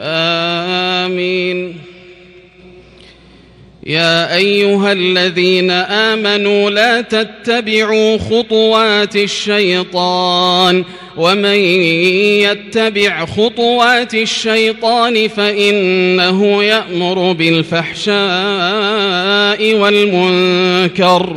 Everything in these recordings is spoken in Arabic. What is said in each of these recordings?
آمين. يا أيها الذين آمنوا لا تتبعوا خطوات الشيطان. ومن يتبع خطوات الشيطان فإنه يأمر بالفحشاء والمنكر.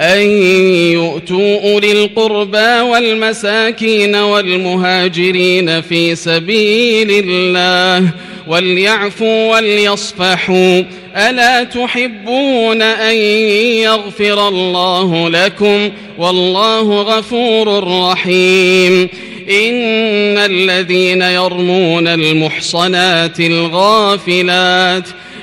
أن يؤتوا أولي القربى والمساكين والمهاجرين في سبيل الله وليعفوا وليصفحوا. ألا تحبون أن يغفر الله لكم؟ والله غفور رحيم. إن الذين يرمون المحصنات الغافلات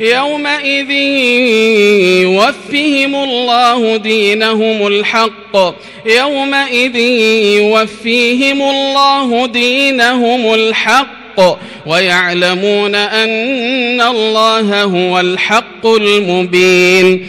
يومئذ يوفهم الله دينهم الحق. يومئذ يوفيهم الله دينهم الحق. ويعلمون أن الله هو الحق المبين.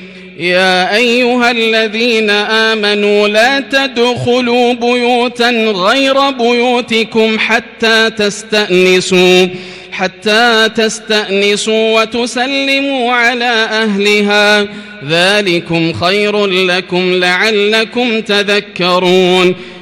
يا أيها الذين آمنوا لا تدخلوا بيوتا غير بيوتكم حتى تستأنسوا حتى تستأنسوا وتسلموا على أهلها. ذلكم خير لكم لعلكم تذكرون.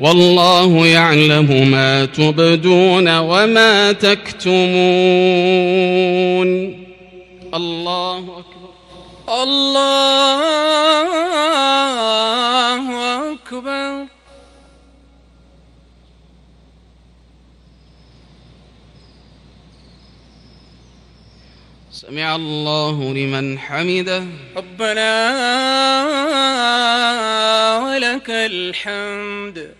والله يعلم ما تبدون وما تكتمون. الله أكبر. الله أكبر. سمع الله لمن حمده. ربنا ولك الحمد.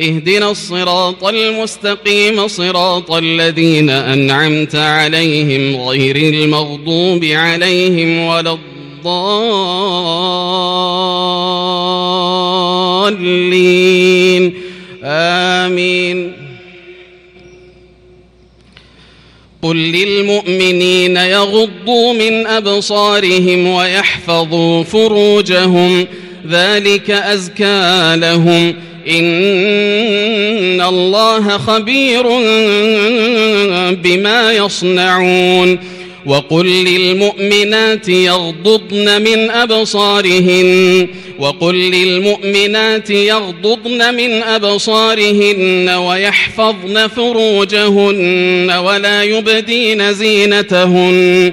اهدنا الصراط المستقيم صراط الذين أنعمت عليهم غير المغضوب عليهم ولا الضالين. آمين. قل للمؤمنين يغضوا من أبصارهم ويحفظوا فروجهم ذلك أزكى لهم. إن الله خبير بما يصنعون وقل للمؤمنات يغضضن من أبصارهن وقل للمؤمنات يغضضن من أبصارهن ويحفظن فروجهن ولا يبدين زينتهن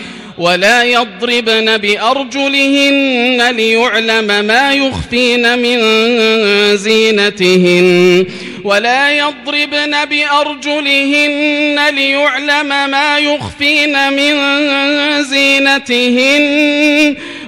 ولا يضربن بأرجلهن ليعلم ما يخفين من زينتهن. ولا يضربن بأرجلهن ليعلم ما يخفين من زينتهن.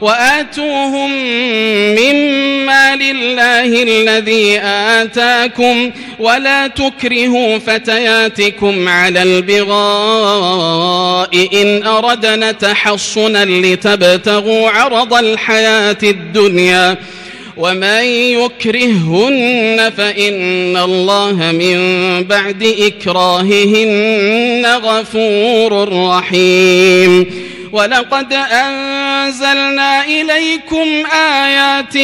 وآتوهم مما لله الذي آتاكم ولا تكرهوا فتياتكم على البغاء إن أردنا تحصنا لتبتغوا عرض الحياة الدنيا ومن يكرههن فإن الله من بعد إكراههن غفور رحيم ولقد أنزلنا إليكم آيات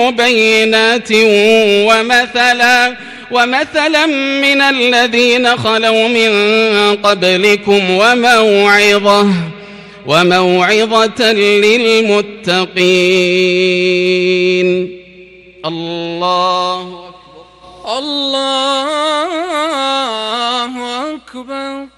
مبينات ومثلا ومثلا من الذين خلوا من قبلكم وموعظة وموعظة للمتقين. الله أكبر. الله أكبر.